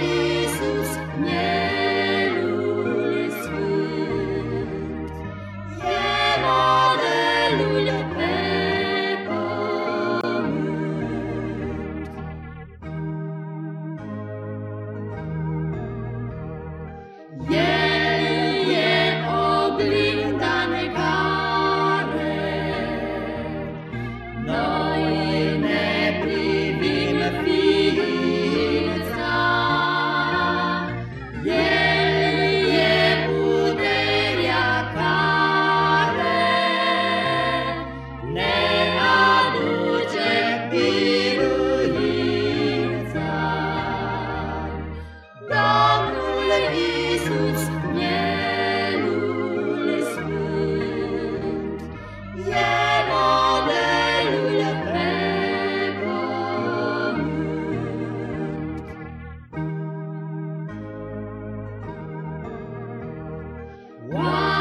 Iisus ne Wow.